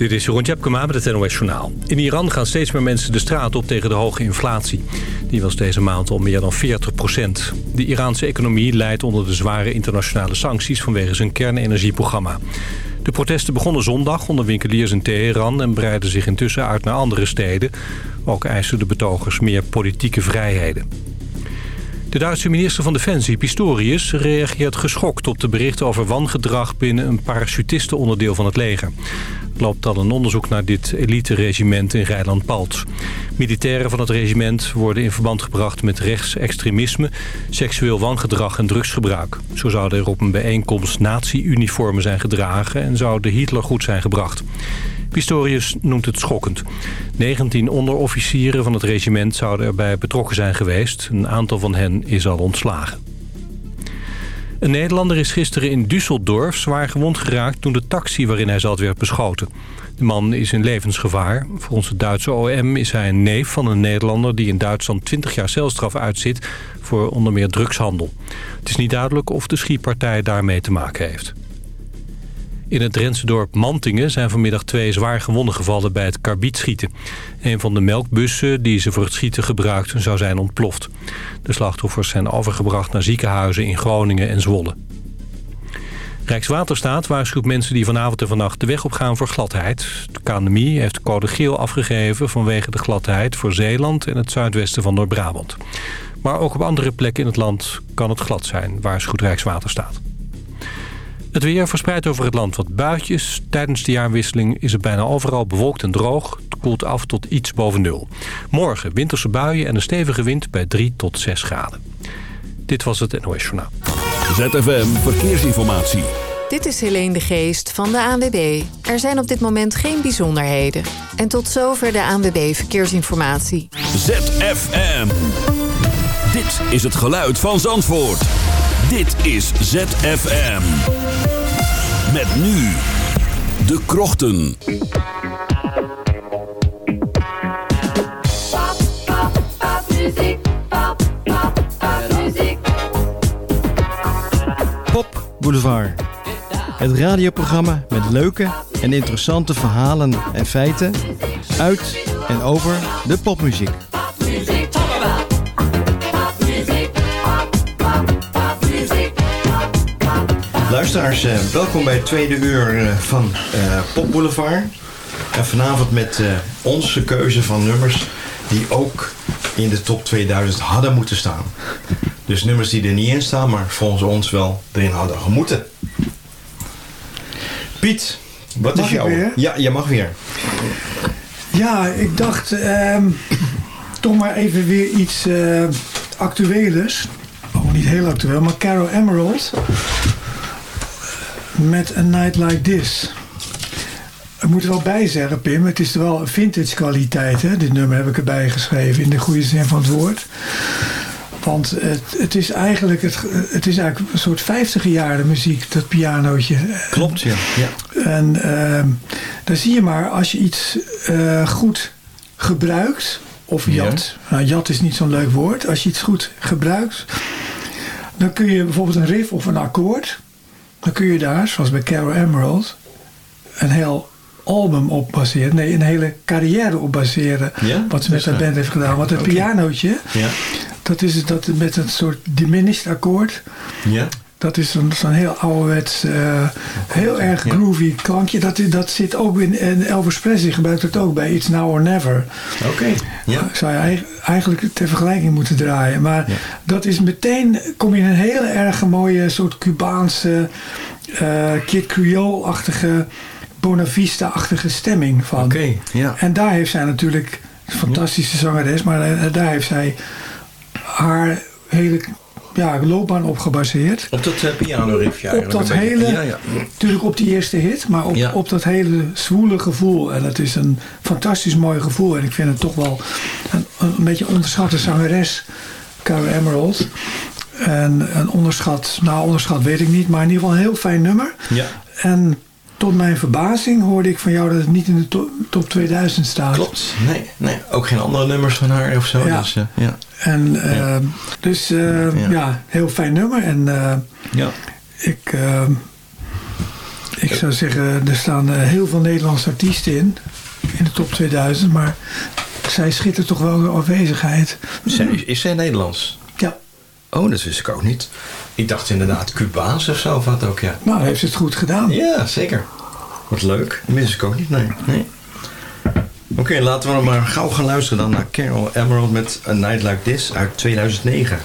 Dit is Jeroen Tjepkema met het NOS Journaal. In Iran gaan steeds meer mensen de straat op tegen de hoge inflatie. Die was deze maand al meer dan 40 procent. De Iraanse economie leidt onder de zware internationale sancties... vanwege zijn kernenergieprogramma. De protesten begonnen zondag onder winkeliers in Teheran... en breiden zich intussen uit naar andere steden. Ook eisen de betogers meer politieke vrijheden. De Duitse minister van Defensie, Pistorius, reageert geschokt op de berichten over wangedrag binnen een parachutistenonderdeel van het leger. Loopt al een onderzoek naar dit elite-regiment in Rijnland-Palts. Militairen van het regiment worden in verband gebracht met rechtsextremisme, seksueel wangedrag en drugsgebruik. Zo zouden er op een bijeenkomst nazi-uniformen zijn gedragen en zou de Hitler goed zijn gebracht. Pistorius noemt het schokkend. 19 onderofficieren van het regiment zouden erbij betrokken zijn geweest. Een aantal van hen is al ontslagen. Een Nederlander is gisteren in Düsseldorf zwaar gewond geraakt... toen de taxi waarin hij zat werd beschoten. De man is in levensgevaar. Volgens het Duitse OM is hij een neef van een Nederlander... die in Duitsland 20 jaar celstraf uitzit voor onder meer drugshandel. Het is niet duidelijk of de schietpartij daarmee te maken heeft. In het Drentse dorp Mantingen zijn vanmiddag twee zwaar gewonden gevallen bij het karbietschieten. Een van de melkbussen die ze voor het schieten gebruikten zou zijn ontploft. De slachtoffers zijn overgebracht naar ziekenhuizen in Groningen en Zwolle. Rijkswaterstaat waarschuwt mensen die vanavond en vannacht de weg op gaan voor gladheid. De KNMI heeft code geel afgegeven vanwege de gladheid voor Zeeland en het zuidwesten van Noord-Brabant. Maar ook op andere plekken in het land kan het glad zijn, waarschuwt Rijkswaterstaat. Het weer verspreidt over het land wat buitjes. Tijdens de jaarwisseling is het bijna overal bewolkt en droog. Het koelt af tot iets boven nul. Morgen winterse buien en een stevige wind bij 3 tot 6 graden. Dit was het NOS Journaal. ZFM Verkeersinformatie. Dit is Helene de Geest van de ANWB. Er zijn op dit moment geen bijzonderheden. En tot zover de ANWB Verkeersinformatie. ZFM. Dit is het geluid van Zandvoort. Dit is ZFM. Met nu de krochten. Pop, pop, popmuziek. Pop, pop, popmuziek. Pop Boulevard. Het radioprogramma met leuke en interessante verhalen en feiten uit en over de. Popmuziek. Luisteraars, eh, welkom bij het tweede uur eh, van eh, Pop Boulevard. En vanavond met onze keuze van nummers die ook in de top 2000 hadden moeten staan. Dus nummers die er niet in staan, maar volgens ons wel erin hadden gemoeten. Piet, wat Mag is jouw... weer? Ja, je mag weer. Ja, ik dacht ehm, toch maar even weer iets eh actuelers. Oh, niet heel actueel, maar Carol Emerald. Met A Night Like This. Ik moet er wel bij zeggen, Pim, het is wel vintage kwaliteit. Hè? Dit nummer heb ik erbij geschreven in de goede zin van het woord. Want het, het, is eigenlijk het, het is eigenlijk een soort 50 jaren muziek, dat pianootje. Klopt, ja. ja. En ehm, dan zie je maar, als je iets eh, goed gebruikt, of Ja. jat, nou jat is niet zo'n leuk woord, als je iets goed gebruikt, dan kun je bijvoorbeeld een riff of een akkoord, dan kun je daar, zoals bij Carol Emerald, een heel album op baseren, nee, een hele carrière op baseren, Ja? wat ze met dat band heeft gedaan. Want het pianootje, Ja. dat is het dat met een soort diminished akkoord, Ja. Dat is zo'n zo'n heel ouderwets, eh, heel erg Ja. groovy klankje. Dat, dat zit ook in, en Elvis Presley gebruikt het ook bij It's Now or Never. Oké. Ja. Zou je eig- eigenlijk ter vergelijking moeten draaien. Maar Ja. dat is meteen, kom je in een hele erg mooie soort Cubaanse, eh Kid Creole-achtige, Bonavista-achtige stemming van. Oké. Ja. En daar heeft zij natuurlijk, een fantastische zangeres, maar eh, daar heeft zij haar hele ja, loopbaan op gebaseerd. Op dat uh, piano riffje Op dat hele, Ja, ja. natuurlijk op die eerste hit, maar op, Ja. op dat hele zwoele gevoel. En dat is een fantastisch mooi gevoel. En ik vind het toch wel een, een beetje onderschatte zangeres, Carol Emerald. En een onderschat, nou onderschat weet ik niet, maar in ieder geval een heel fijn nummer. Ja. En tot mijn verbazing hoorde ik van jou dat het niet in de to- top 2000 staat. Klopt. Nee, nee, ook geen andere nummers van haar of zo. Ja. Dus, eh, ja. En eh, dus eh, Ja. ja. heel fijn nummer. En eh, Ja. ik, Ik zou zeggen, er staan heel veel Nederlandse artiesten in. In de top 2000. Maar zij schittert toch wel door afwezigheid. Zij, is zij Nederlands? Ja, Oh, dat wist ik ook niet. Ik dacht inderdaad Cubaans of zo, of wat ook, ja. nou heeft ze het goed gedaan. Ja, zeker. Wat leuk. Dat wist ik ook niet, nee. nee. Oké, laten we dan maar gauw gaan luisteren dan naar Carol Emerald met A Night Like This uit 2009.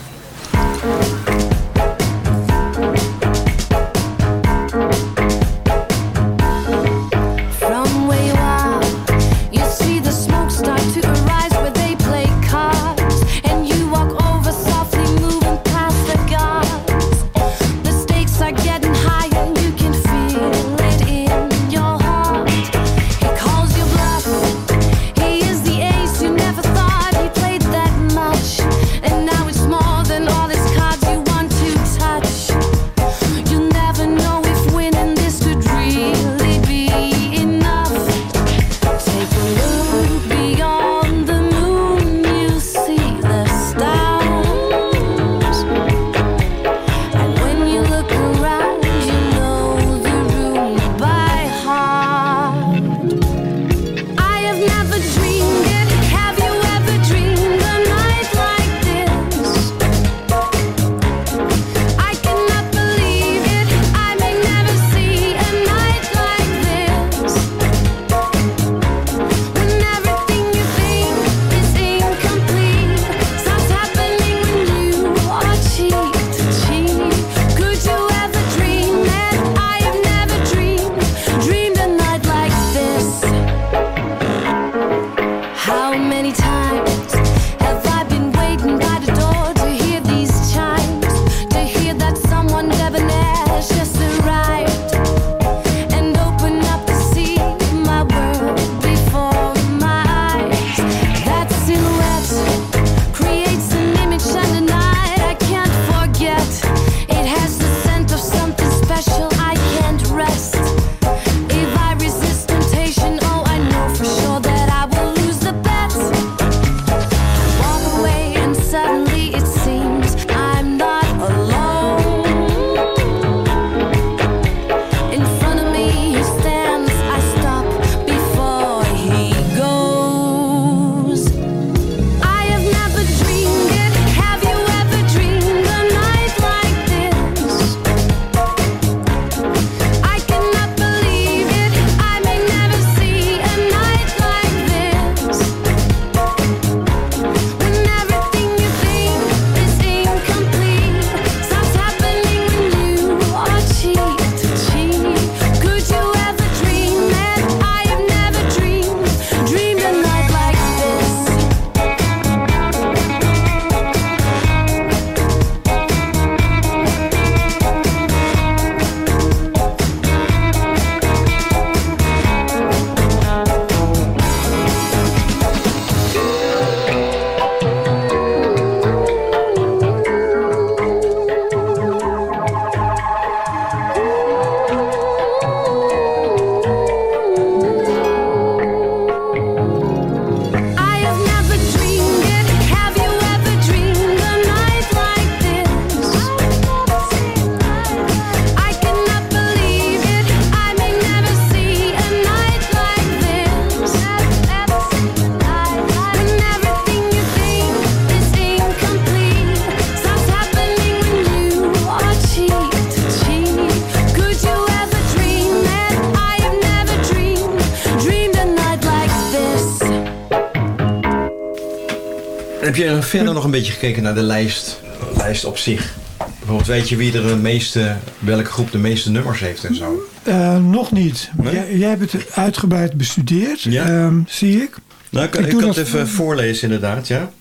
Beetje gekeken naar de lijst, lijst op zich? Bijvoorbeeld, weet je wie er de meeste, welke groep de meeste nummers heeft en zo? Eh, nog niet. Nee? Jij, jij hebt het uitgebreid bestudeerd, Ja. ehm, zie ik. Nou, ik, Ik ik doe kan dat- het even voorlezen inderdaad, ja.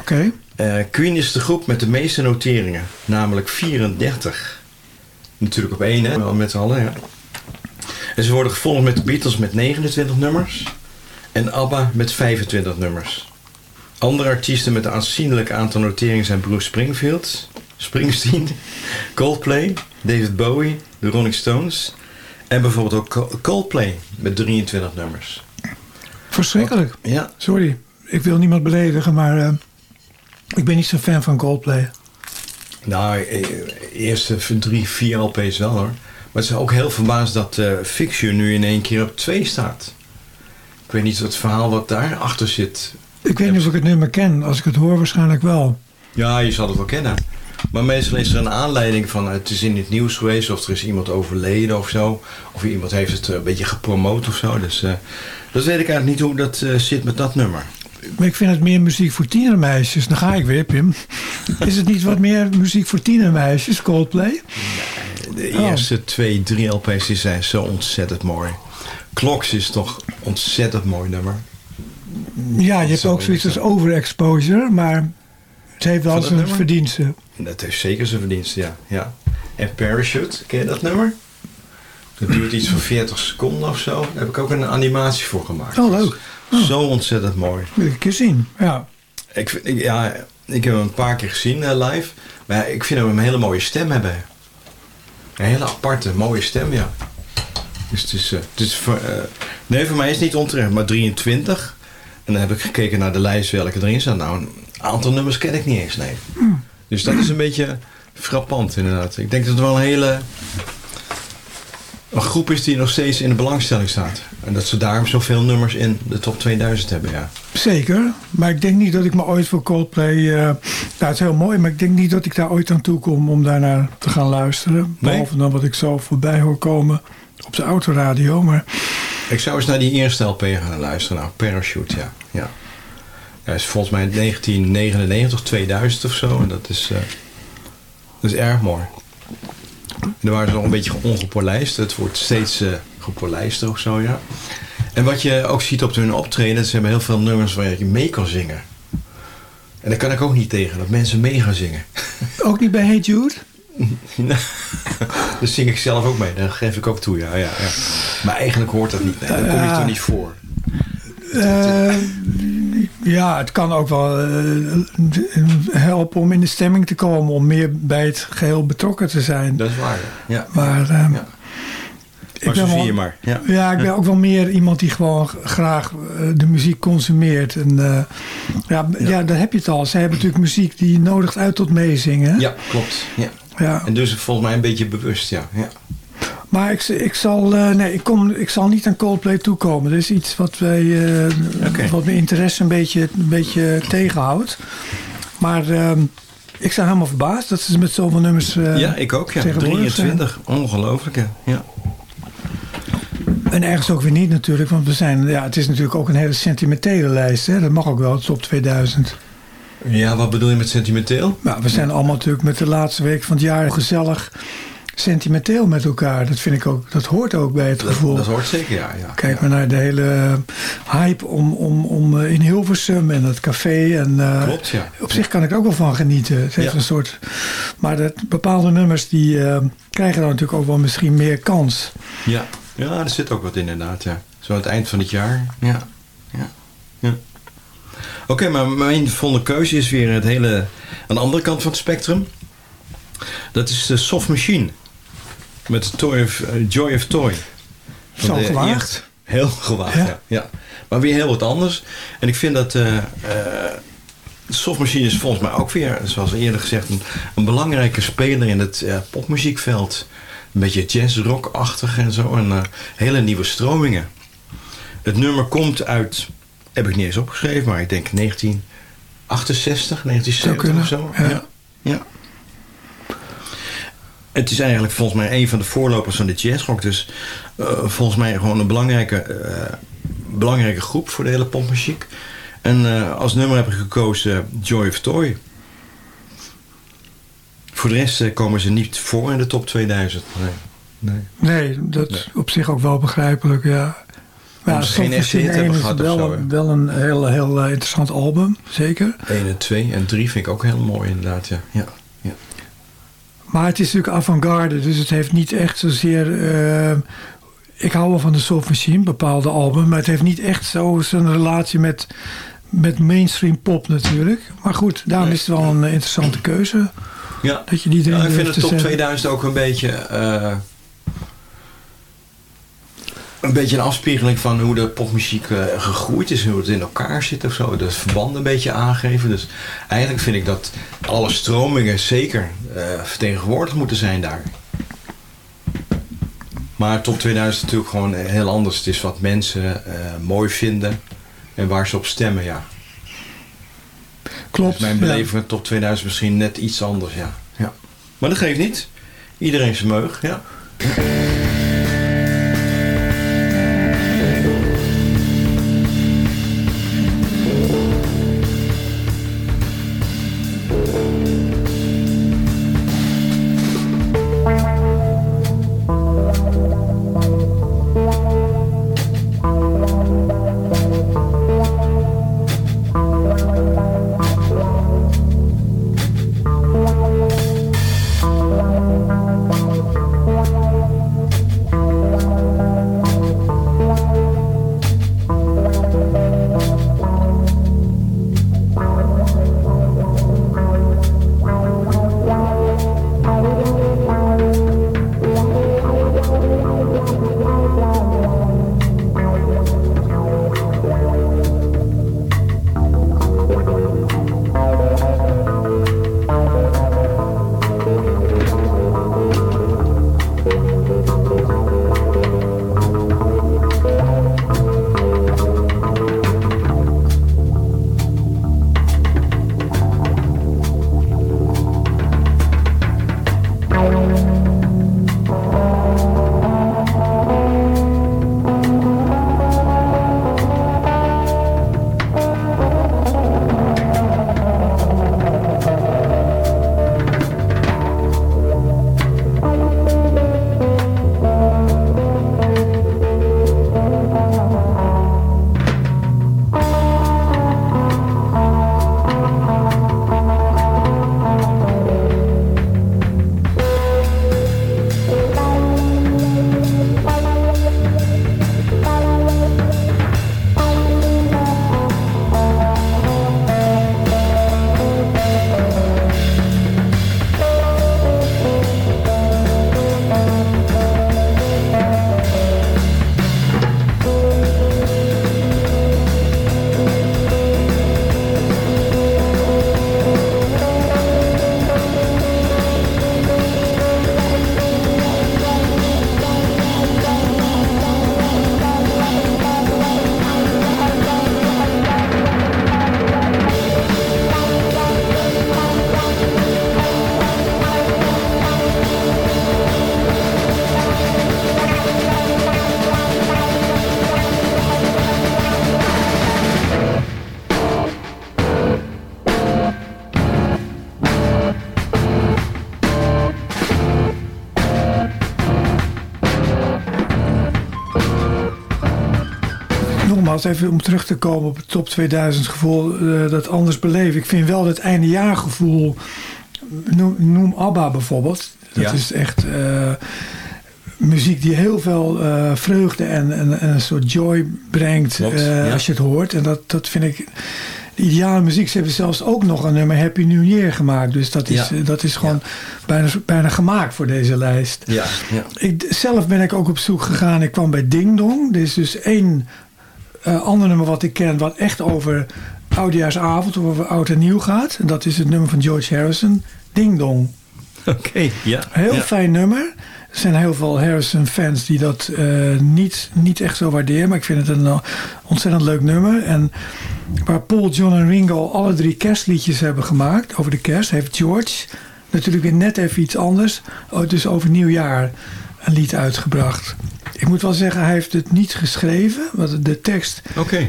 Oké. Eh, Queen is de groep met de meeste noteringen, namelijk 34. Natuurlijk op één, hè, wel met z'n allen, ja. En ze worden gevolgd met de Beatles met 29 nummers en ABBA met 25 nummers. Andere artiesten met een aanzienlijk aantal noteringen zijn Bruce Springfield, Springsteen, Coldplay, David Bowie, de Rolling Stones en bijvoorbeeld ook Co- Coldplay met 23 nummers. Verschrikkelijk. Ja, Sorry, ik wil niemand beledigen, maar eh, ik ben niet zo'n fan van Coldplay. Nou, eh, eerste drie, vier LP's wel hoor. Maar het is ook heel verbaasd dat eh Fiction nu in één keer op 2 staat. Ik weet niet wat verhaal wat daarachter zit. Ik weet niet of ik het nummer ken. Als ik het hoor, waarschijnlijk wel. Ja, je zal het wel kennen. Maar meestal is er een aanleiding van het is in het nieuws geweest of er is iemand overleden of zo. Of iemand heeft het eh, een beetje gepromoot of zo. Dus eh, dat weet ik eigenlijk niet hoe dat eh, zit met dat nummer. Maar ik vind het meer muziek voor tienermeisjes. Dan ga ik weer, Pim. Is het niet wat meer muziek voor tienermeisjes, Coldplay? De Oh. eerste twee, drie LP's zijn zo ontzettend mooi. Clocks is toch een ontzettend mooi nummer. Ja, je hebt ook zoiets als overexposure, maar het heeft wel zijn verdiensten. Dat heeft zeker zijn verdiensten, ja. ja. En Parachute, ken je dat nummer? Dat duurt iets van 40 seconden of zo. Daar heb ik ook een animatie voor gemaakt. Oh, leuk. Zo ontzettend mooi. Wil ik een keer zien. Ja. Ik, vind- ik- ja, ik heb hem een paar keer gezien eh, live. Maar ik vind hem een hele mooie stem hebben. Een hele aparte, mooie stem, ja. Dus het is, eh, het is voor, eh, nee, voor mij is het niet onterecht, maar 23. En dan heb ik gekeken naar de lijst welke erin staan. Nou, een aantal nummers ken ik niet eens, nee. Dus dat is een beetje frappant, inderdaad. Ik denk dat het wel een hele... Een groep is die nog steeds in de belangstelling staat. En dat ze daarom zoveel nummers in de top 2000 hebben, ja. Zeker, maar ik denk niet dat ik me ooit voor Coldplay... eh nou, het is heel mooi, maar ik denk niet dat ik daar ooit aan toe kom om daarnaar te gaan luisteren. Behalve dan wat ik zo voorbij hoor komen op de autoradio. Maar Ik zou eens naar die eerste LP gaan luisteren. Nou, Parachute, ja. ja. Dat is volgens mij 1999, 2000 of zo. En dat is, eh, dat is erg mooi. En dan waren ze nog een beetje ongepolijst. Het wordt steeds eh gepolijster of zo, ja. En wat je ook ziet op hun optreden... ze hebben heel veel nummers waar je mee kan zingen. En daar kan ik ook niet tegen, dat mensen mee gaan zingen. ook niet bij Hey Jude? Daar zing ik zelf ook mee, dat geef ik ook toe, ja. ja, ja. Maar eigenlijk hoort dat niet, nee, daar kom je Ja. toch niet voor. Eh, ja, het kan ook wel eh, helpen om in de stemming te komen. Om meer bij het geheel betrokken te zijn. Dat is waar, ja. Maar, eh, Ja. ik ben zo zie wel- je maar. Ja. Ja, ik ben ook wel meer iemand die gewoon graag eh, de muziek consumeert. En eh, ja, ja. daar heb je het al. Zij hebben natuurlijk muziek die nodigt uit tot meezingen. ja, klopt. Ja. Ja. En dus volgens mij een beetje bewust, ja. ja. Maar ik, ik, zal, eh, nee, ik, kom, ik zal niet aan Coldplay toekomen. Dat is iets wat, wij, eh, wat mijn interesse een beetje, een beetje tegenhoudt. Maar ehm, ik sta helemaal verbaasd dat ze met zoveel nummers eh, ja, ik ook, ja. tegenwoordig zijn. 23. Ongelooflijk, hè. ja. En ergens ook weer niet natuurlijk. Want we zijn, ja, het is natuurlijk ook een hele sentimentele lijst. Hè? Dat mag ook wel, top 2000. Ja, wat bedoel je met sentimenteel? Nou, we zijn allemaal natuurlijk met de laatste week van het jaar gezellig sentimenteel met elkaar. Dat vind ik ook, dat hoort ook bij het Dat, gevoel. dat hoort zeker, ja. ja. Kijk ja. maar naar de hele hype om, om, om eh, in Hilversum en het café. En, eh, Klopt, ja. Op zich kan ik ook wel van genieten. Het heeft een soort, maar dat, bepaalde nummers die eh, krijgen dan natuurlijk ook wel misschien meer kans. Ja. ja, er zit ook wat inderdaad, ja. Zo aan het eind van het jaar, ja. ja. Oké, maar mijn volgende keuze is weer het hele, aan de andere kant van het spectrum. Dat is de Soft Machine. Met Toy of, eh, Joy of Toy. Zo gewaagd. Heel gewaagd, Ja. ja. ja. Maar weer heel wat anders. En ik vind dat... eh eh, de Soft Machine is volgens mij ook weer, zoals eerder gezegd... een, een belangrijke speler in het eh, popmuziekveld. Een beetje jazz-rock-achtig en zo. En eh, hele nieuwe stromingen. Het nummer komt uit... Heb ik niet eens opgeschreven, maar ik denk 1968, 1970 of zo. ja. ja. ja. Het is eigenlijk volgens mij een van de voorlopers van de jazzrock. Dus eh, volgens mij gewoon een belangrijke, eh, belangrijke groep voor de hele popmuziek. En eh, als nummer heb ik gekozen Joy of Toy. Voor de rest komen ze niet voor in de top 2000. Nee. nee. Nee, dat is op zich ook wel begrijpelijk, ja. Ja, geen echte hit hebben 1 is gehad of wel, zo, hè? wel een heel, heel eh, interessant album, zeker. 1 en 2 en 3 vind ik ook heel mooi inderdaad. Ja. Ja. Ja. Maar het is natuurlijk avant-garde, dus het heeft niet echt zozeer... eh, ik hou wel van de Soft Machine, bepaalde album... maar het heeft niet echt zo zijn relatie met, met mainstream pop natuurlijk. Maar goed, daarom Nee. is het wel een interessante keuze... Ja. dat je die erin ik vind de te top zetten. 2000 ook een beetje... eh, een beetje een afspiegeling van hoe de popmuziek eh, gegroeid is. Hoe het in elkaar zit of zo. De verbanden een beetje aangeven. Dus eigenlijk vind ik dat alle stromingen zeker eh, vertegenwoordigd moeten zijn daar. Maar top 2000 is natuurlijk gewoon heel anders. Het is wat mensen eh, mooi vinden en waar ze op stemmen, ja. Klopt. Dus mijn beleving top 2000 misschien net iets anders, ja. ja. Maar dat geeft niet. Iedereen zijn meug, ja. Nogmaals, even om terug te komen op het top 2000 gevoel, eh, dat anders beleven. Ik vind wel het eindejaargevoel, noem, noem ABBA bijvoorbeeld. Dat Ja. is echt eh, muziek die heel veel eh, vreugde en, en, en een soort joy brengt ja. als je het hoort. En dat, dat vind ik de ideale muziek. Ze hebben zelfs ook nog een nummer Happy New Year gemaakt. Dus dat is, Ja. dat is gewoon bijna, bijna gemaakt voor deze lijst. Ja, ja. Ik, zelf ben ik ook op zoek gegaan. Ik kwam bij Ding Dong. Er is dus één eh, ander nummer wat ik ken... wat echt over oudejaarsavond of over oud en nieuw gaat. En dat is het nummer van George Harrison. Ding Dong. Oké, ja. Heel ja. fijn nummer. Er zijn heel veel Harrison-fans die dat eh, niet, niet echt zo waarderen. Maar ik vind het een eh, ontzettend leuk nummer. En waar Paul, John en Ringo alle drie kerstliedjes hebben gemaakt over de kerst... heeft George natuurlijk weer net even iets anders. oh, Dus over nieuwjaar een lied uitgebracht. Ik moet wel zeggen, hij heeft het niet geschreven. Want de tekst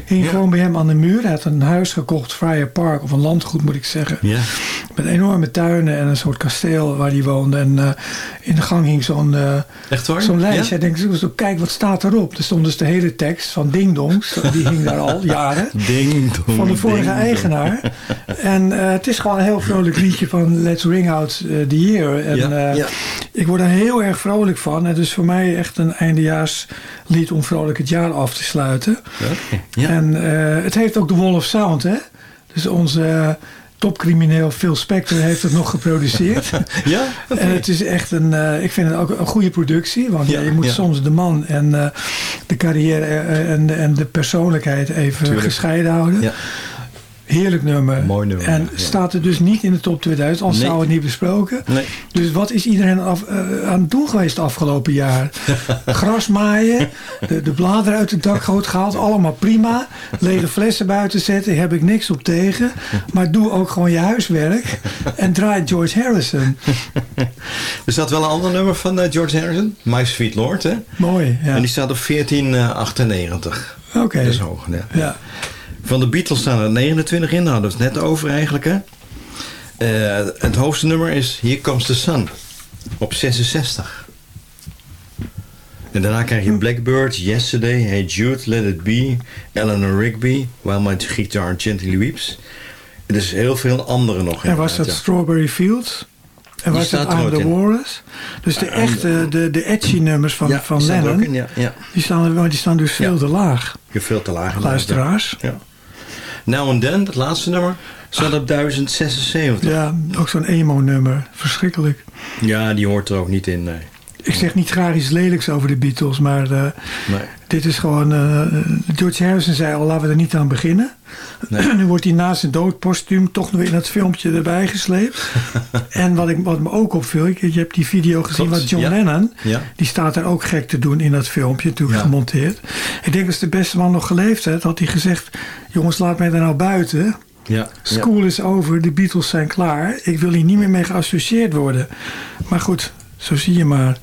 hing gewoon bij hem aan de muur. Hij had een huis gekocht, Friar Park, of een landgoed moet ik zeggen. Ja. Met enorme tuinen en een soort kasteel waar hij woonde. En eh, in de gang hing zo'n waar? zo'n lijstje. Ja? Hij denkt, zo, kijk wat staat erop. Er stond dus de hele tekst van Ding Dongs. Die hing daar al jaren. Ding, dong, Van de vorige eigenaar. En eh, het is gewoon een heel vrolijk liedje van Let's Ring Out the Year. En ik word er heel erg vrolijk van. Het is voor mij echt een eindejaarslied om vrolijk het jaar af te sluiten. Ja. En eh, het heeft ook de Wall of Sound, hè? Dus onze eh, topcrimineel Phil Spector heeft het nog geproduceerd. ja? En het is echt een, eh, ik vind het ook een goede productie. Want Ja, je moet ja. soms de man en de carrière en, en de persoonlijkheid even Tuurlijk. gescheiden houden. Ja. Heerlijk nummer. Mooi nummer, En ja. staat er dus niet in de top 2000, anders Nee. zou het niet besproken. Nee. Dus wat is iedereen af, eh, aan het doen geweest afgelopen jaar? Gras maaien, de, de bladeren uit het dakgoot gehaald, allemaal prima. Lege flessen buiten zetten, heb ik niks op tegen. Maar doe ook gewoon je huiswerk en draai George Harrison. Er staat wel een ander nummer van eh, George Harrison. My Sweet Lord, hè? Mooi, ja. En die staat op 1498. Oké. Dat is hoog, ja. Ja. Van de Beatles staan er 29 in. Daar hadden we het net over eigenlijk, hè? Eh, het hoogste nummer is Here Comes the Sun. Op 66. En daarna krijg je Blackbird, Yesterday, Hey Jude, Let It Be, Eleanor Rigby, While My Guitar Gently Weeps. Er is heel veel andere nog. En was dat ja. Strawberry Fields? En was dat the in. Walrus? Dus de I'm echte, de, de edgy nummers van, Ja, van die staan er Lennon, in, ja, ja. die, staan, die staan dus veel te laag. Veel te laag. Luisteraars. Ja. Now and Then, het laatste nummer, staat op 1076. Ja, ook zo'n emo-nummer. Verschrikkelijk. Ja, die hoort er ook niet in, nee. Ik zeg niet graag iets lelijks over de Beatles, maar eh, nee. dit is gewoon... eh, George Harrison zei al, laten we er niet aan beginnen. Nee. nu wordt hij na zijn dood postuum toch nog in dat filmpje erbij gesleept. en wat, ik, wat me ook opviel, ik- je hebt die video gezien Klopt, van John ja. Lennon. Ja. Die staat daar ook gek te doen in dat filmpje, natuurlijk Ja. gemonteerd. Ik denk als de beste man nog geleefd had, had hij gezegd... jongens, laat mij daar nou buiten. Ja. School is over, de Beatles zijn klaar. Ik wil hier niet meer mee geassocieerd worden. Maar goed, zo zie je maar.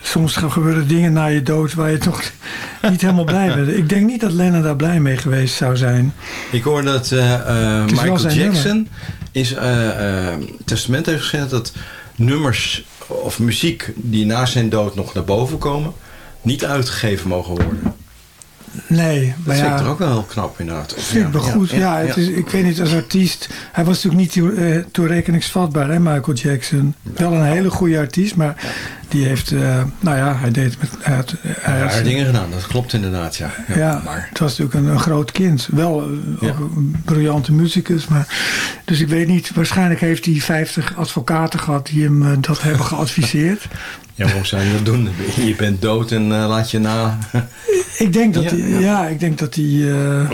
Soms gebeuren dingen na je dood waar je toch niet helemaal blij bent. Ik denk niet dat Lennon daar blij mee geweest zou zijn. Ik hoor dat eh, eh, Michael Jackson is eh, testament heeft gezegd dat nummers of muziek die na zijn dood nog naar boven komen, niet uitgegeven mogen worden. Nee, Dat maar vind ik ja, er ook wel heel knap inderdaad. vind ik goed. Ja, het Is, ik weet niet, als artiest... Hij was natuurlijk niet toe, eh, toerekeningsvatbaar, hè, Michael Jackson. Wel een hele goede artiest, maar die heeft... eh, nou ja, hij deed met... Hij had, hij had- Rare dingen gedaan, dat klopt inderdaad, ja. Ja, maar het was natuurlijk een, een groot kind. Wel eh, ook een briljante muzikus. Maar, dus ik weet niet, waarschijnlijk heeft hij 50 advocaten gehad die hem dat hebben geadviseerd. ja, waarom zou je dat doen? Je bent dood en eh, laat je na. Ik denk dat Ja, ja. ja. ik denk dat hij, eh,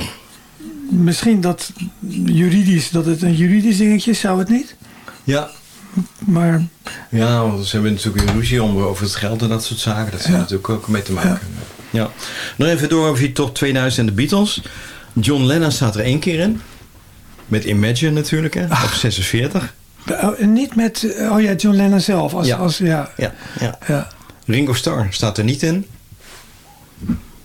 misschien dat juridisch, dat het een juridisch dingetje is, zou het niet? ja. Maar Ja, want ze hebben natuurlijk weer ruzie om, over het geld en dat soort zaken. Dat heeft Ja. natuurlijk ook mee te maken. Ja. Nog even door over die top 2000 en de Beatles. John Lennon staat er één keer in. Met Imagine natuurlijk, hè, op 46. Oh, niet met, eh, oh ja, John Lennon zelf. Als, Ja. Als, ja, Ja, ja. ja. Ringo Starr staat er niet in.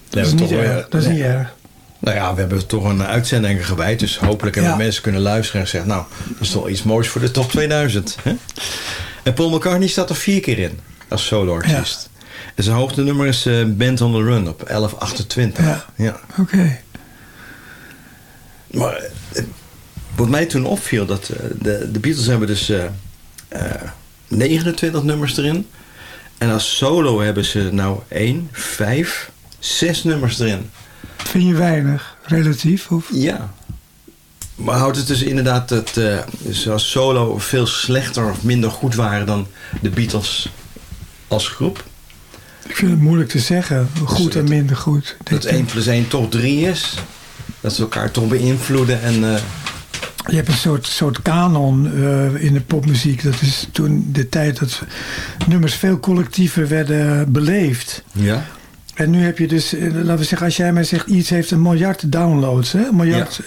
Dat is niet erg. Dat is niet erg. Nou ja, we hebben toch een uitzending gewijd. Dus hopelijk hebben mensen kunnen luisteren en zeggen... nou, dat is toch iets moois voor de top 2000. Hè? En Paul McCartney staat er vier keer in. Als solo-artiest. En zijn hoogtenummer is eh Band on the Run op 1128. Ja. ja. Oké. Maar eh, wat mij toen opviel... dat eh, de, de Beatles hebben dus eh, eh, 29 nummers erin. En als solo hebben ze nou 1, 5, 6 nummers erin. Vind je weinig, relatief? Of? Ja. Maar houdt het dus inderdaad dat eh ze als solo veel slechter of minder goed waren dan de Beatles als groep? Ik vind het moeilijk te zeggen. Goed en dat- minder goed. Dat 1 plus 1 toch 3 is? Dat ze elkaar toch beïnvloeden en... eh, Je hebt een soort, soort kanon eh, in de popmuziek. Dat is toen de tijd dat nummers veel collectiever werden beleefd. ja? En nu heb je dus, eh, laten we zeggen, als jij mij zegt iets heeft een miljard downloads, hè? een miljard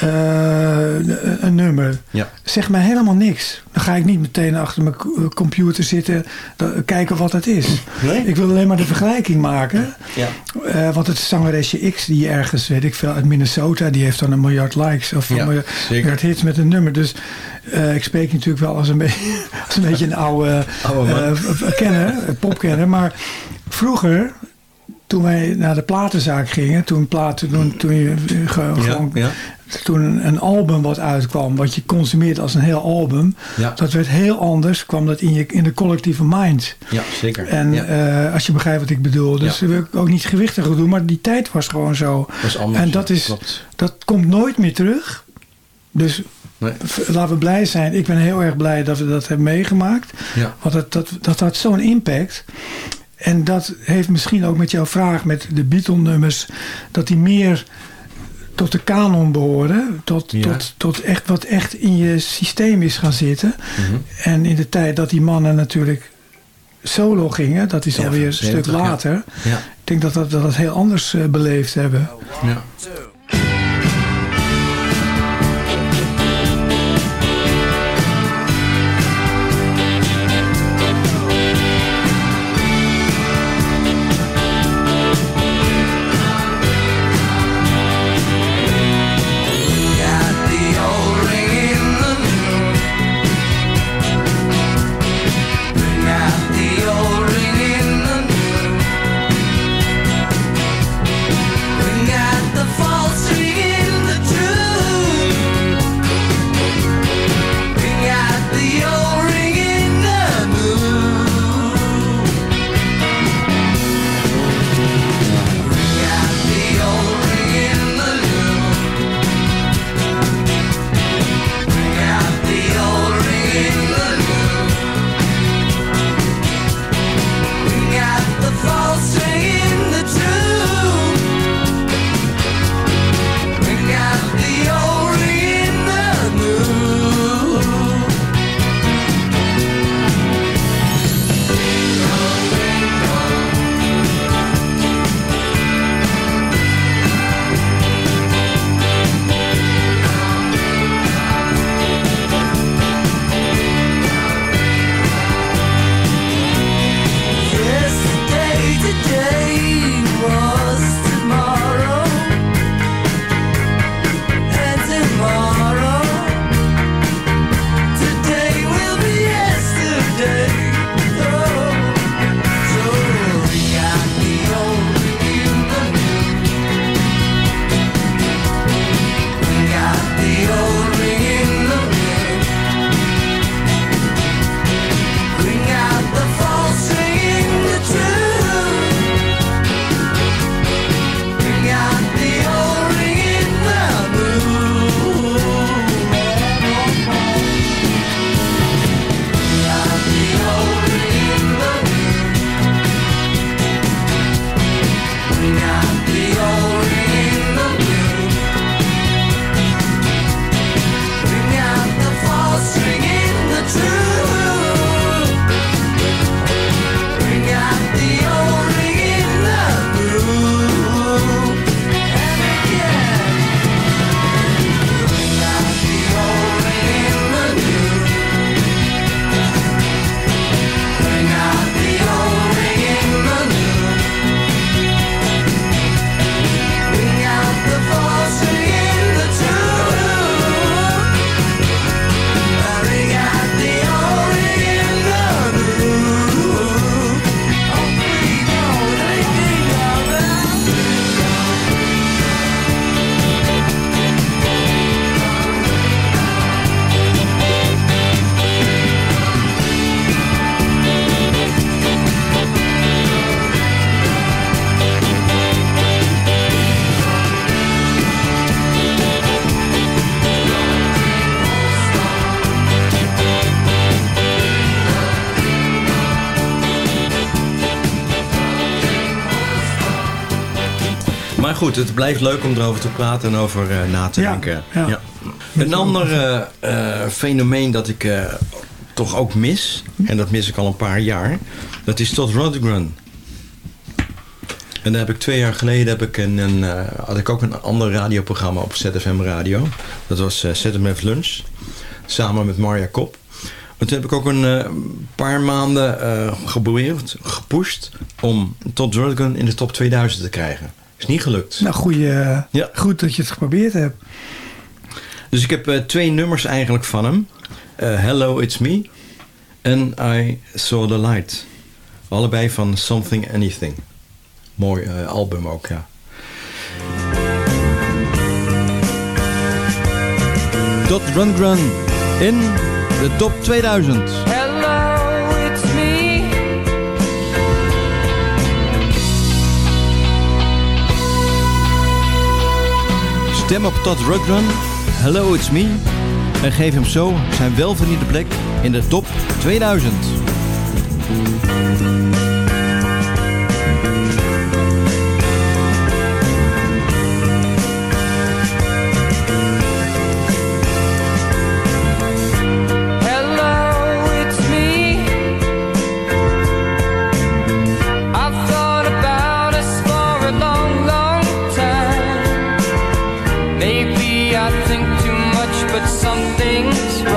eh, een nummer. Ja. Zeg mij helemaal niks. Dan ga ik niet meteen achter mijn co- computer zitten, kijken wat het is. Nee? Ik wil alleen maar de vergelijking maken. Ja. Eh, want het zangeresje X die ergens, weet ik veel, uit Minnesota, die heeft dan een miljard likes of Ja, een miljard, miljard hits met een nummer. Dus eh, ik spreek natuurlijk wel als een, beetje als een beetje een oude, Oude eh, kenner, popkenner. Maar vroeger, toen wij naar de platenzaak gingen, toen, platen, toen, toen, je, eh, Ja, gewoon, ja. toen een album wat uitkwam, wat je consumeert als een heel album, Ja. dat werd heel anders, kwam dat in, je, in de collectieve mind. ja, zeker. En eh, als je begrijpt wat ik bedoel. Dus wil ik ook niet gewichtig doen, maar die tijd was gewoon zo. was anders, en dat, is, klopt. dat komt nooit meer terug. Dus Nee. laten we blij zijn. Ik ben heel erg blij dat we dat hebben meegemaakt. Ja. Want dat, dat, dat had zo'n impact. En dat heeft misschien ook met jouw vraag met de Beatle-nummers... dat die meer tot de kanon behoorde. Tot, Ja. tot, tot echt wat echt in je systeem is gaan zitten. Mhm. En in de tijd dat die mannen natuurlijk solo gingen, dat is Ja, alweer een stuk 70, ja. later. Ja. Ik denk dat dat, dat het heel anders eh, beleefd hebben. Ja. Goed, het blijft leuk om erover te praten en over eh, na te denken. ja. Een ander eh, eh, fenomeen dat ik toch ook mis, en dat mis ik al een paar jaar, dat is Todd Rundgren. En daar heb ik twee jaar geleden heb ik een, een, had ik ook een ander radioprogramma op ZFM Radio. Dat was ZFM Lunch, samen met Marja Kop. En toen heb ik ook een paar maanden eh, geprobeerd, gepusht om Todd Rundgren in de top 2000 te krijgen. Is niet gelukt. Nou, goeie, Ja. goed dat je het geprobeerd hebt. Dus ik heb eh, twee nummers eigenlijk van hem. Eh, Hello, It's Me. En I Saw the Light. Allebei van Something Anything. Mooi eh, album ook, ja. Dot Rundgren in de top 2000. Stem op Todd Rundgren, Hello It's Me. En geef hem zo zijn welverdiende plek in de top 2000. some things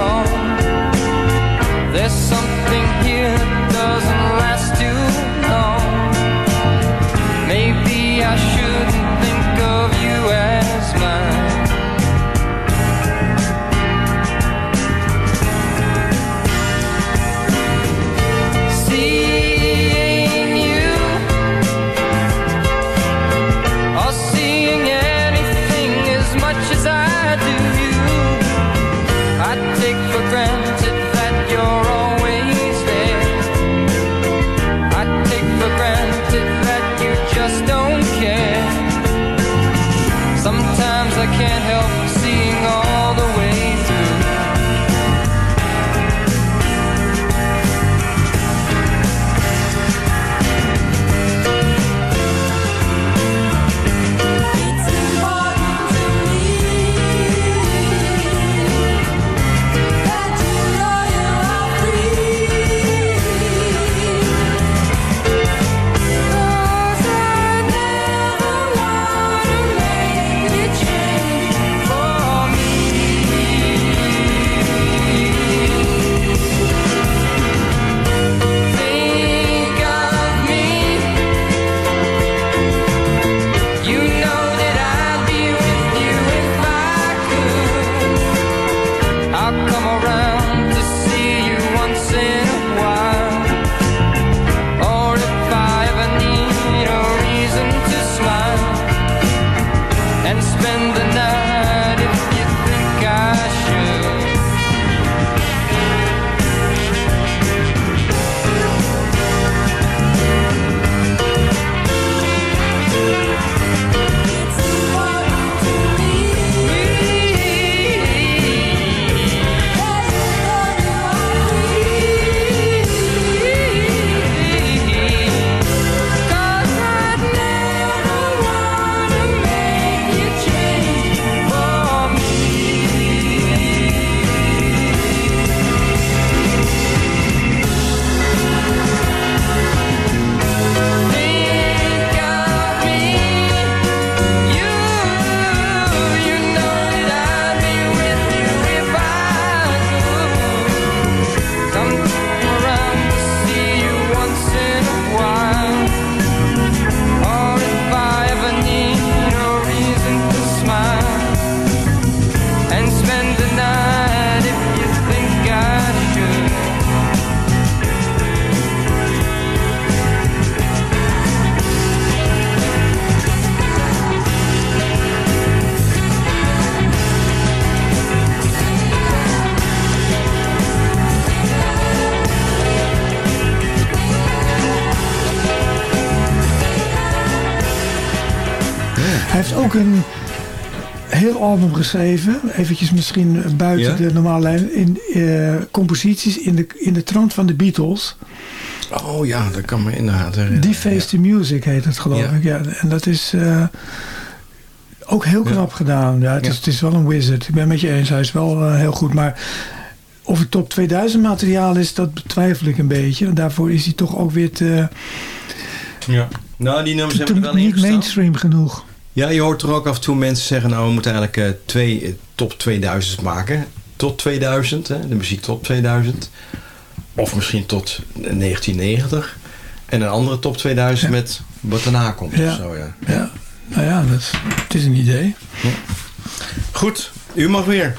album geschreven. Eventjes misschien buiten Ja? de normale lijn. In eh, composities in de, in de trant van de Beatles. Oh ja, dat kan me inderdaad herinneren. Die Face the Music heet het geloof ik. Ja, en dat is eh, ook heel knap gedaan. Ja, het, is, Ja. het is wel een wizard. Ik ben met je eens. Hij is wel eh, heel goed. Maar of het top 2000 materiaal is, dat betwijfel ik een beetje. Daarvoor is hij toch ook weer te, Ja. Nou, die nummers hebben wel niet mainstream genoeg. Ja, je hoort er ook af en toe mensen zeggen... nou, we moeten eigenlijk eh, twee eh, top 2000 maken. Tot 2000, hè, de muziek tot 2000. Of misschien tot 1990. En een andere top 2000 Ja. met wat daarna komt Ja. of zo, ja. Ja, nou ja, dat, het is een idee. Goed, u mag weer.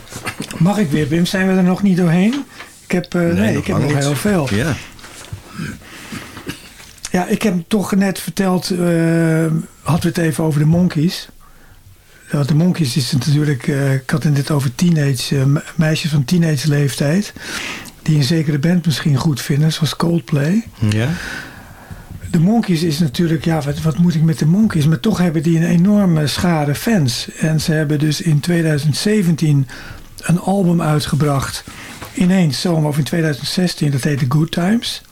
Mag ik weer, Wim? Zijn we er nog niet doorheen? Ik heb, eh, nee, nog ik heb nog niet. heel veel. Ja. Ja, ik heb toch net verteld, hadden we het even over de Monkeys. De Monkeys is natuurlijk, eh, ik had het net over teenage, eh, me- meisjes van teenage leeftijd. Die een zekere band misschien goed vinden, zoals Coldplay. Ja? De Monkeys is natuurlijk, ja, wat, wat moet ik met de Monkeys? Maar toch hebben die een enorme schare fans. En ze hebben dus in 2017 een album uitgebracht. Ineens, zomaar of in 2016, dat heette Good Times.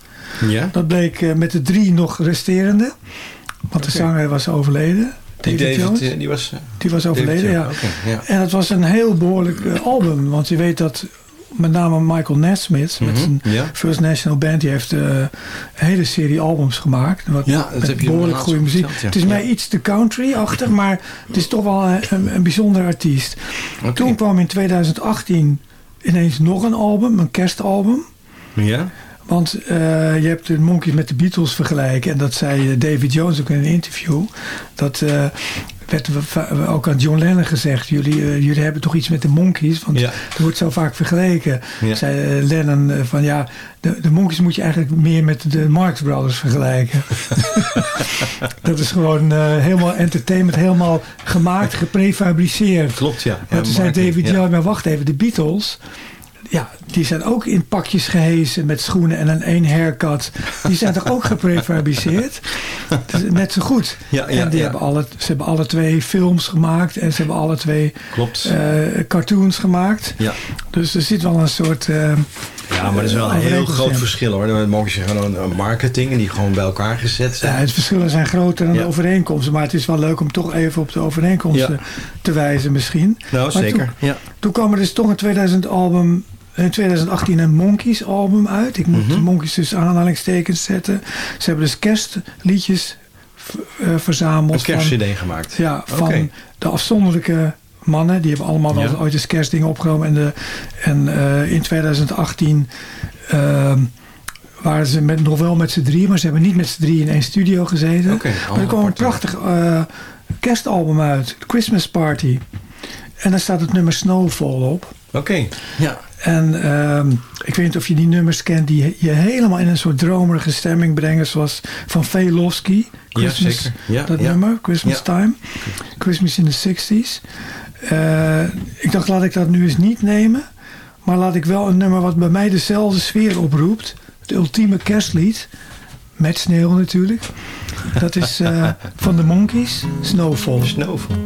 Ja? Dat bleek eh, met de drie nog resterende. Want de zanger was overleden. Die David, David, Jones. eh, die was... eh, Die was overleden, ja. En het was een heel behoorlijk eh, album. Want je weet dat met name Michael Nesmith met zijn Mhm, ja. First National Band. Die heeft eh, een hele serie albums gemaakt. Wat, Ja, dat met heb je behoorlijk goede muziek. verteld, ja. Het is mij iets te country-achtig, maar het is toch wel een, bijzonder artiest. Toen kwam in 2018 ineens nog een album, een kerstalbum. Ja? Want eh, je hebt de Monkeys met de Beatles vergelijken. En dat zei eh, David Jones ook in een interview. Dat eh, werd ook aan John Lennon gezegd. Jullie, jullie hebben toch iets met de Monkeys? Want Ja. er wordt zo vaak vergeleken. Ja. Zei Lennon van ja, de, de Monkeys moet je eigenlijk meer met de Marx Brothers vergelijken. dat is gewoon helemaal entertainment, helemaal gemaakt, geprefabriceerd. Klopt, ja. Maar toen zei David ja. Jones, maar wacht even, de Beatles... Ja, die zijn ook in pakjes gehezen met schoenen en een één haircut. Die zijn toch ook geprefabriceerd? Net zo goed. Ja, ja, en die ja. hebben alle, ze hebben alle twee films gemaakt en ze hebben alle twee Klopt. eh, cartoons gemaakt. Ja. Dus er zit wel een soort... eh, ja, maar er is wel een heel groot verschil hoor. Dan mogen ze gewoon een marketing en die gewoon bij elkaar gezet Ja, zijn. het verschillen zijn groter dan Ja. de overeenkomsten. Maar het is wel leuk om toch even op de overeenkomsten Ja. te wijzen misschien. Nou, Maar zeker. Toen, Ja. toen kwam er dus toch in 2000 album, in 2018 een Monkeys album uit. Ik moet Mhm. de Monkeys dus aanhalingstekens zetten. Ze hebben dus kerstliedjes eh, verzameld. Een kerstcd gemaakt. Ja, van de afzonderlijke mannen. Die hebben allemaal wel Ja. ooit eens kerstdingen opgenomen. En, de, en eh, in 2018 ehm, waren ze met, nog wel met z'n drie. Maar ze hebben niet met z'n drie in één studio gezeten. Oké, maar er kwam een prachtig eh, kerstalbum uit. Christmas Party. En daar staat het nummer Snowfall op. Oké. Ja. En ehm, ik weet niet of je die nummers kent die je helemaal in een soort dromerige stemming brengen. Zoals van Velofsky. Christmas. Ja, dat ja. nummer, Christmas. Time. Christmas in the 60s. Eh, ik dacht, laat ik dat nu eens niet nemen. Maar laat ik wel een nummer wat bij mij dezelfde sfeer oproept. Het ultieme kerstlied. Met sneeuw natuurlijk. Dat is eh, van de Monkeys, Snowfall. Snowfall.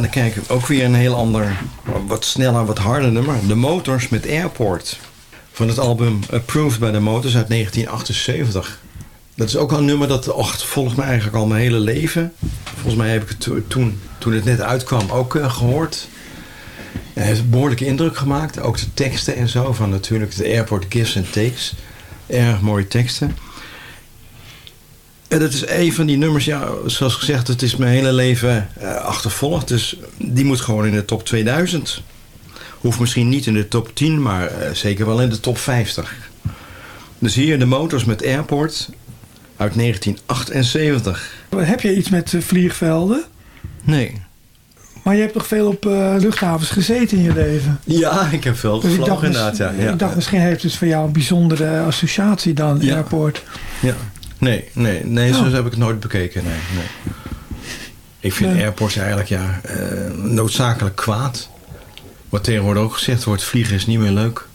Dan kijk ook weer een heel ander, wat sneller, wat harder nummer. De Motors met Airport. Van het album Approved by the Motors uit 1978. Dat is ook al een nummer dat och, volgt me eigenlijk al mijn hele leven. Volgens mij heb ik het to- toen, toen het net uitkwam ook eh, gehoord. Hij heeft een behoorlijke indruk gemaakt. Ook de teksten en zo. Van natuurlijk de Airport Gives and Takes. Erg mooie teksten. En dat is een van die nummers, ja, zoals gezegd, het is mijn hele leven eh, achtervolgd. Dus die moet gewoon in de top 2000. Hoeft misschien niet in de top 10, maar eh, zeker wel in de top 50. Dus hier de motors met Airport uit 1978. Heb je iets met eh, vliegvelden? Nee. Maar je hebt toch veel op luchthavens gezeten in je leven? Ja, ik heb veel Dus gevlogen inderdaad. Ja, ik dacht misschien heeft het voor jou een bijzondere associatie dan, Ja. airport. Ja. Nee, nee, nee, zo Oh. heb ik het nooit bekeken. Nee, nee. Ik vind Nee. airports eigenlijk ja, eh, noodzakelijk kwaad. Wat tegenwoordig ook gezegd wordt, vliegen is niet meer leuk.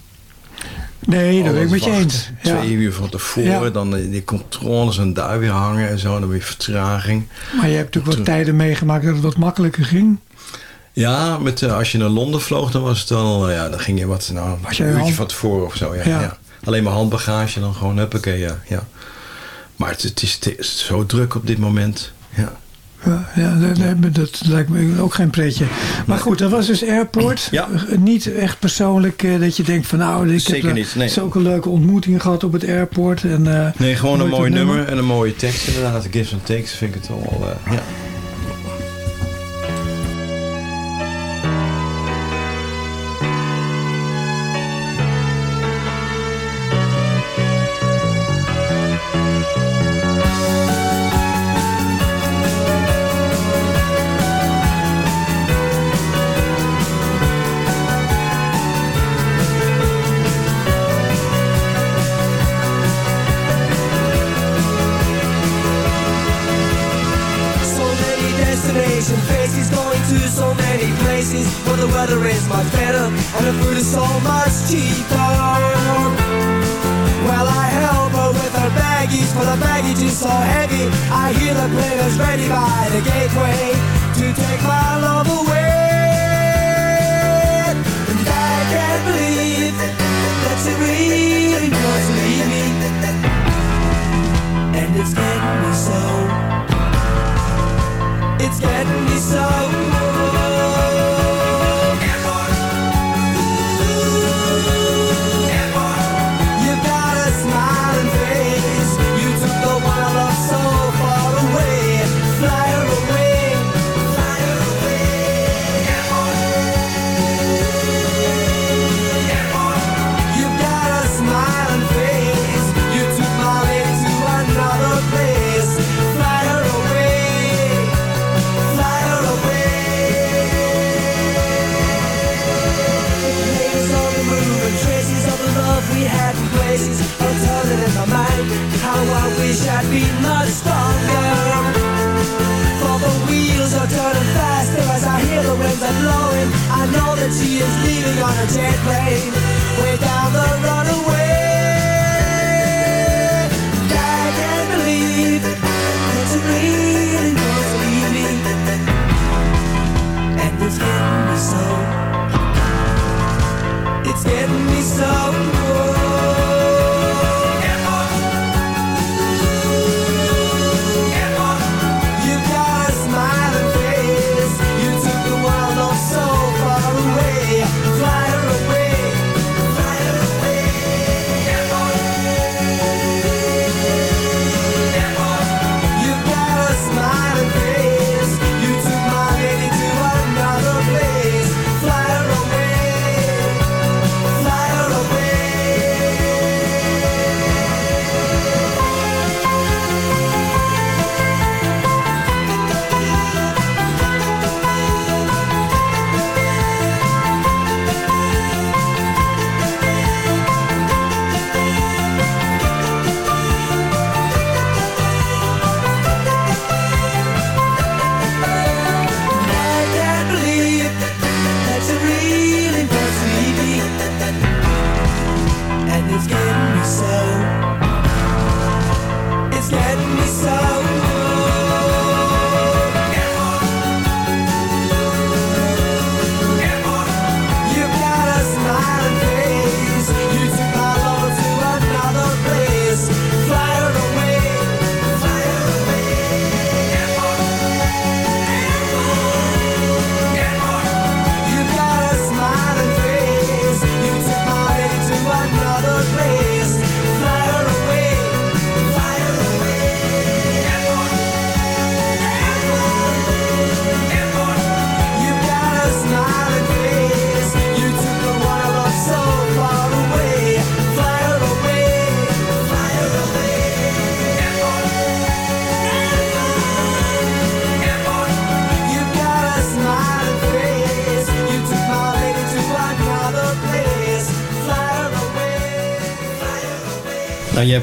Nee, dat Al ben ik met je eens. Ja. Twee uur van tevoren, Ja. dan die, controles en daar weer hangen en zo, en dan weer vertraging. Maar je hebt natuurlijk wat tijden meegemaakt dat het wat makkelijker ging. Ja, met, eh, als je naar Londen vloog, dan was het wel, eh, ja, dan ging je wat, nou, Was een uurtje hand- van tevoren of zo. Ja, Ja. ja. Alleen maar handbagage, dan gewoon huppakee, ja. ja. Maar het, het, is, het is zo druk op dit moment. Ja. Ja, ja dat, dat- dat lijkt me ook geen pretje. Maar goed, dat was dus Airport. Ja. Niet echt persoonlijk eh, dat je denkt van nou, ik Zeker heb niet, nee. zulke leuke ontmoetingen gehad op het airport. En, eh, Nee, gewoon een mooi nummer en een mooie tekst inderdaad. Gives and takes vind ik het wel, eh, ja. Leaving on a jet plane Way down the runaway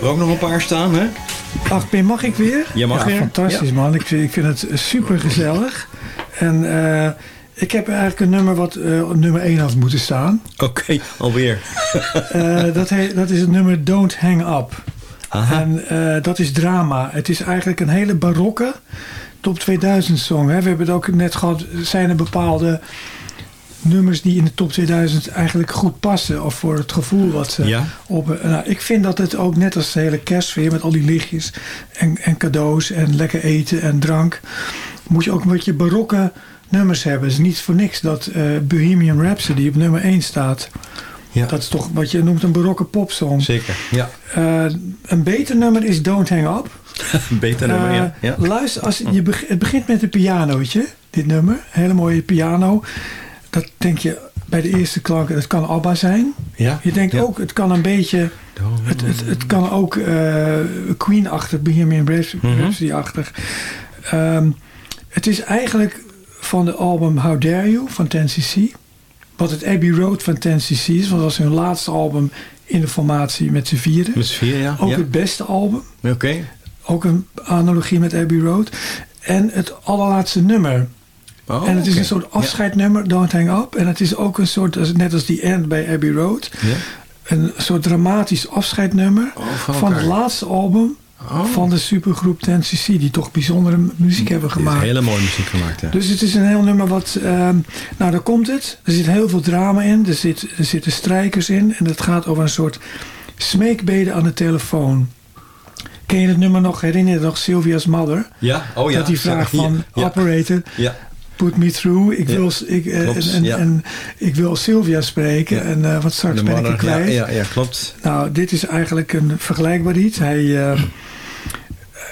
Er ook nog een paar staan, hè? Ach, mag ik weer? Jij mag ja, weer. fantastisch Ja. man. Ik, vind- ik vind het super gezellig. En eh, ik heb eigenlijk een nummer wat eh, op nummer 1 had moeten staan. Oké, alweer. Eh, dat, dat is het nummer Don't Hang Up. Aha. En dat is drama. Het is eigenlijk een hele barokke top 2000 song. Hè. We hebben het ook net gehad. Zijn er bepaalde nummers die in de top 2000 eigenlijk goed passen? Of voor het gevoel wat ze Ja. op... Nou, ik vind dat het ook net als de hele kerstsfeer met al die lichtjes en, en cadeaus en lekker eten en drank. Moet je ook een beetje barokke nummers hebben. Het is niet voor niks dat eh, Bohemian Rhapsody op nummer 1 staat. Ja. Dat is toch wat je noemt een barokke popsong. Zeker, ja. Eh, een beter nummer is Don't Hang Up. Beter nummer, ja. Eh, ja. Luister, als je beg- het begint met een pianootje, dit nummer. Hele mooie piano. Dat denk je bij de eerste klanken, dat kan ABBA zijn. Ja. Je denkt Ja. ook, het kan een beetje... Het, het, het kan ook eh, Queen-achtig, Bohemian Mhm. Rhapsody-achtig. Ehm, het is eigenlijk van de album How Dare You van 10cc. Wat het Abbey Road van 10cc is. Want dat was hun laatste album in de formatie met z'n vieren. Met z'n ja. Ook ja. het beste album. Oké. Ook een analogie met Abbey Road. En het allerlaatste nummer. Oh, en het is een soort afscheidnummer, Don't Hang Up. En het is ook een soort, net als die end bij Abbey Road. Een soort dramatisch afscheidnummer Oh, van van het laatste album Oh. van de supergroep 10cc. Die toch bijzondere muziek hebben Die gemaakt. hele mooie muziek gemaakt, ja. Dus het is een heel nummer wat... ehm, nou, daar komt het. Er zit heel veel drama in. Er, zit, er zitten strijkers in. En het gaat over een soort smeekbede aan de telefoon. Ken je het nummer nog? Herinner je nog Sylvia's Mother? Ja, oh ja. dat die vraag van ja. operator, Ja. Put me through. Ik, Ja, wil, ik, eh, klopt, en, ja. en ik wil Sylvia spreken. Ja. En eh, wat straks ben ik er kwijt. Ja, ja, ja, klopt. Nou, dit is eigenlijk een vergelijkbaar iets. Hij, eh,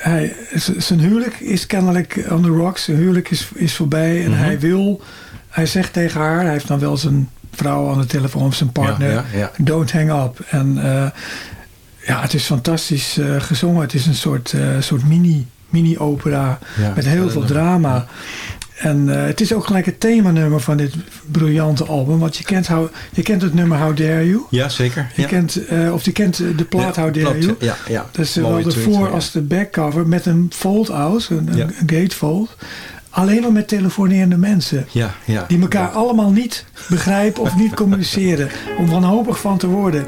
hij, zijn huwelijk is kennelijk on the rocks. Zijn huwelijk is, is voorbij. En Mhm. hij wil... Hij zegt tegen haar... Hij heeft dan wel zijn vrouw aan de telefoon... of zijn partner. Don't hang up. En eh, ja, het is fantastisch gezongen. Het is een soort, soort mini, mini-opera. Ja, met heel veel drama. En eh, het is ook gelijk het themanummer van dit briljante album. Want je kent, how, je kent het nummer How Dare You. Ja, zeker. Je Ja. kent, eh, of je kent eh, de plaat Ja, How Dare klopt, You. Ja, ja. Dat is zowel de voor- als de backcover met een fold-out, een, Ja. een gatefold. Alleen maar met telefonerende mensen. Ja, ja. Die elkaar allemaal niet begrijpen of niet communiceren. Om wanhopig van te worden.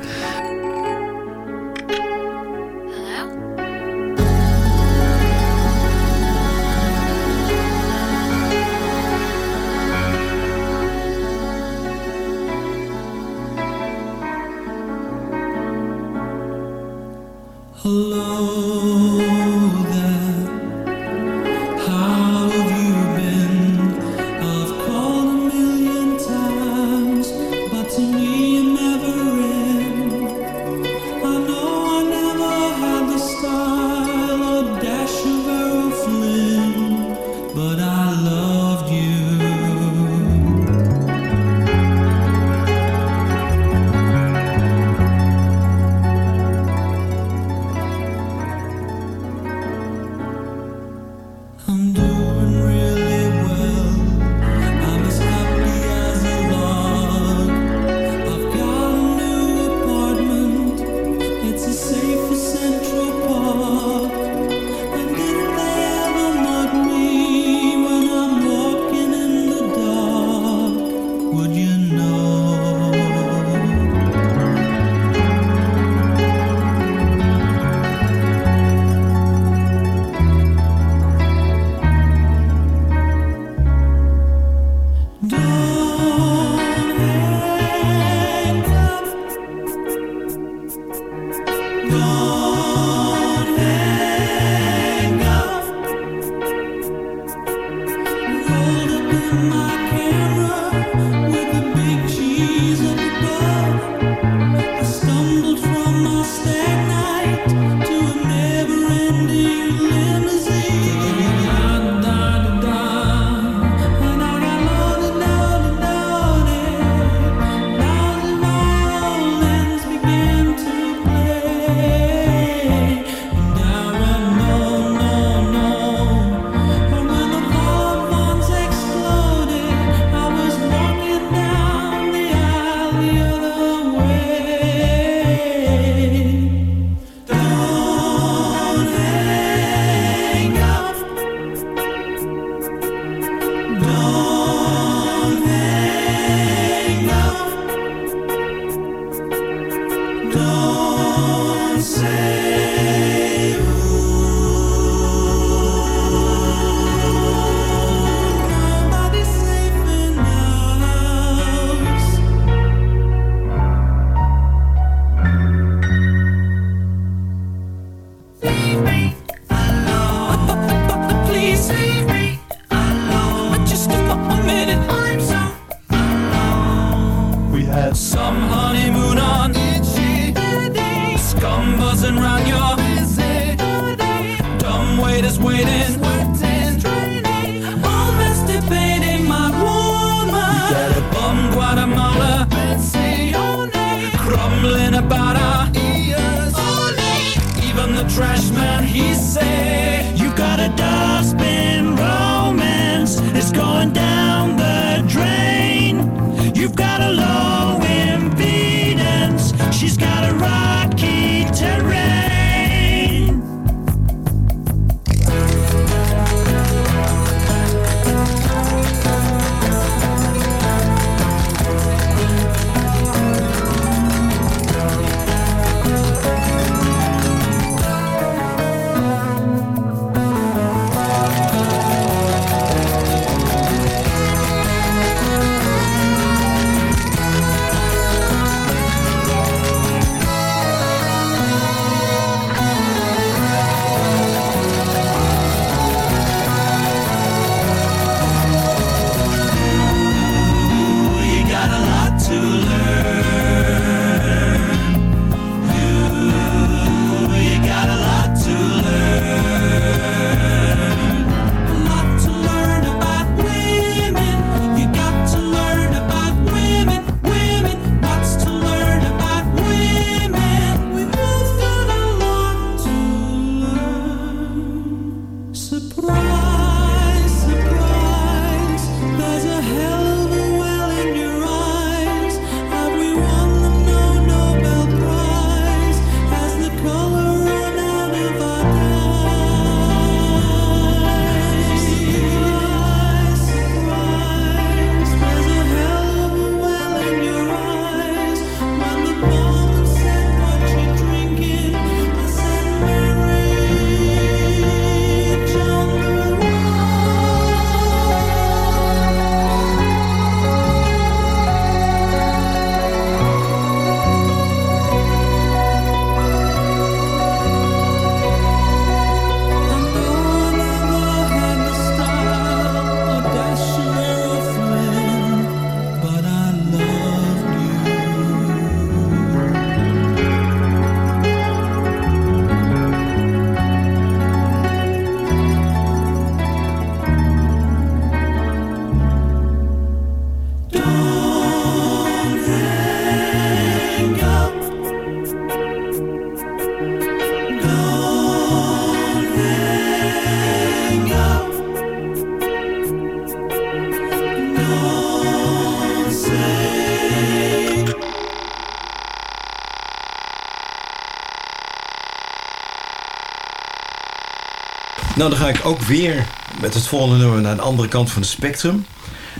Nou, dan ga ik ook weer met het volgende nummer naar de andere kant van het spectrum.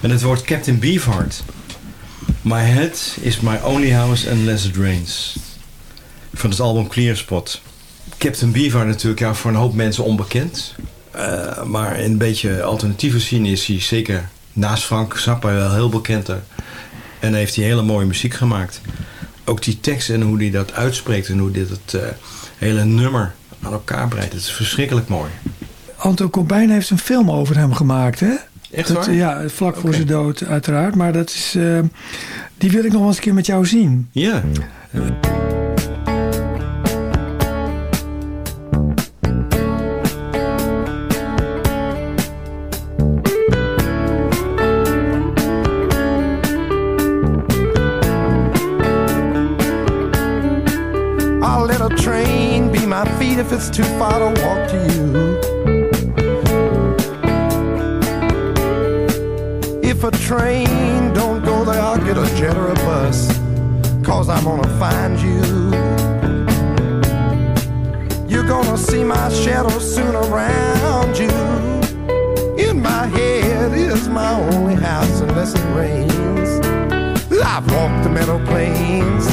En het wordt Captain Beefheart. My head is my only house unless it rains. Van het album Clear Spot. Captain Beefheart natuurlijk ja, voor een hoop mensen onbekend. Eh, maar in een beetje alternatieve scene is hij zeker naast Frank Zappa wel heel bekender. En heeft hij hele mooie muziek gemaakt. Ook die tekst en hoe hij dat uitspreekt en hoe dit het eh, hele nummer aan elkaar breidt. Het is verschrikkelijk mooi. Anton Corbijn heeft een film over hem gemaakt, hè? Echt Dat, waar? Ja, vlak voor zijn dood uiteraard. Maar dat is, eh, die wil ik nog wel eens een keer met jou zien. Ja. I'll let a train be my feet if it's too far to walk to you. Train don't go there, I'll get a jet or a bus. Cause I'm gonna find you. You're gonna see my shadow soon around you. In my head is my only house unless it rains. I've walked the meadow plains.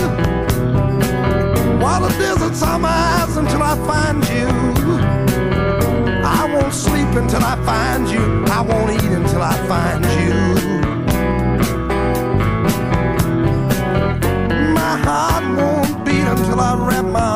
While the deserts are my eyes until I find you. I won't sleep until I find you. I won't eat until I find you. Until I wrap my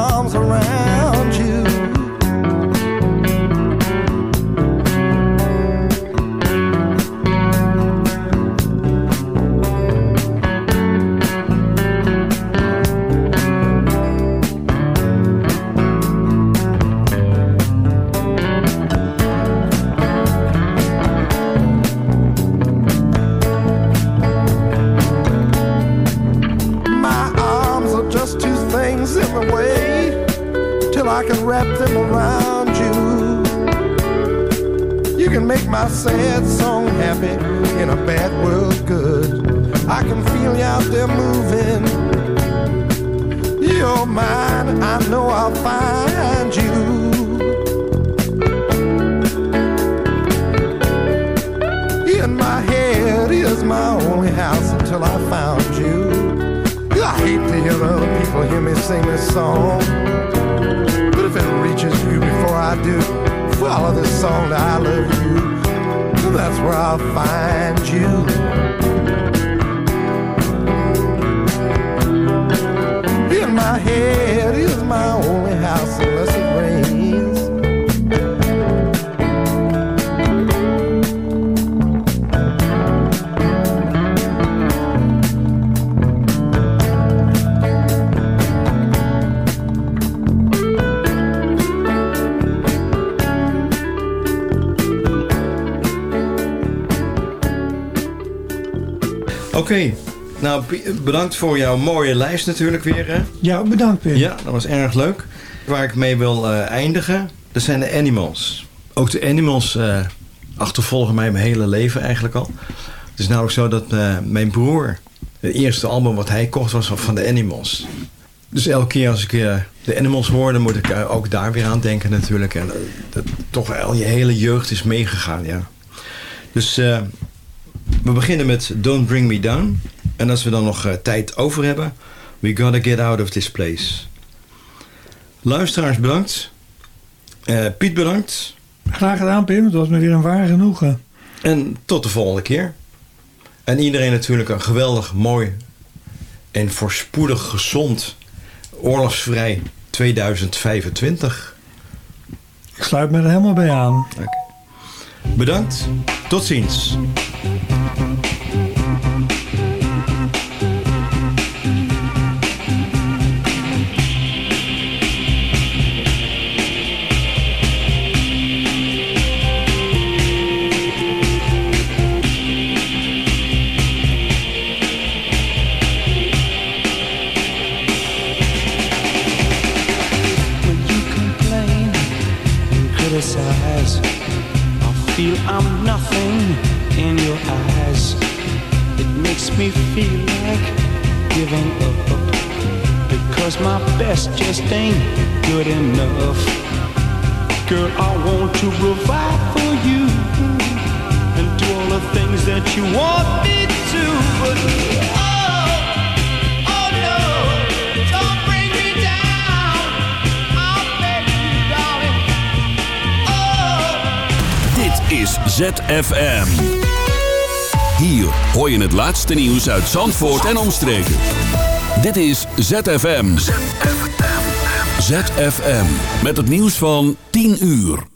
bedankt voor jouw mooie lijst natuurlijk weer. Hè? Ja, bedankt Pim. Ja, dat was erg leuk. Waar ik mee wil eh, eindigen, dat zijn de Animals. Ook de Animals eh, achtervolgen mij mijn hele leven eigenlijk al. Het is namelijk zo dat eh, mijn broer, het eerste album wat hij kocht was van de Animals. Dus elke keer als ik de Animals hoor, dan moet ik ook daar weer aan denken natuurlijk. En dat toch al je hele jeugd is meegegaan, ja. Dus we beginnen met Don't Bring Me Down. En als we dan nog eh, tijd over hebben, We Gotta Get Out of This Place. Luisteraars bedankt. Eh, Piet bedankt. Graag gedaan Pim, het was me weer een waar genoegen. En tot de volgende keer. En iedereen natuurlijk een geweldig mooi en voorspoedig gezond oorlogsvrij 2025. Ik sluit me er helemaal bij aan. Bedankt. Tot ziens. Best just ain't good enough. Girl, I want to provide for you and do all the things that you want me to, but oh, oh no, don't bring me down. I'll beg you, darling. Dit is ZFM. Hier hoor je het laatste nieuws uit Zandvoort en omstreken. Dit is ZFM. ZFM. Met het nieuws van 10 uur.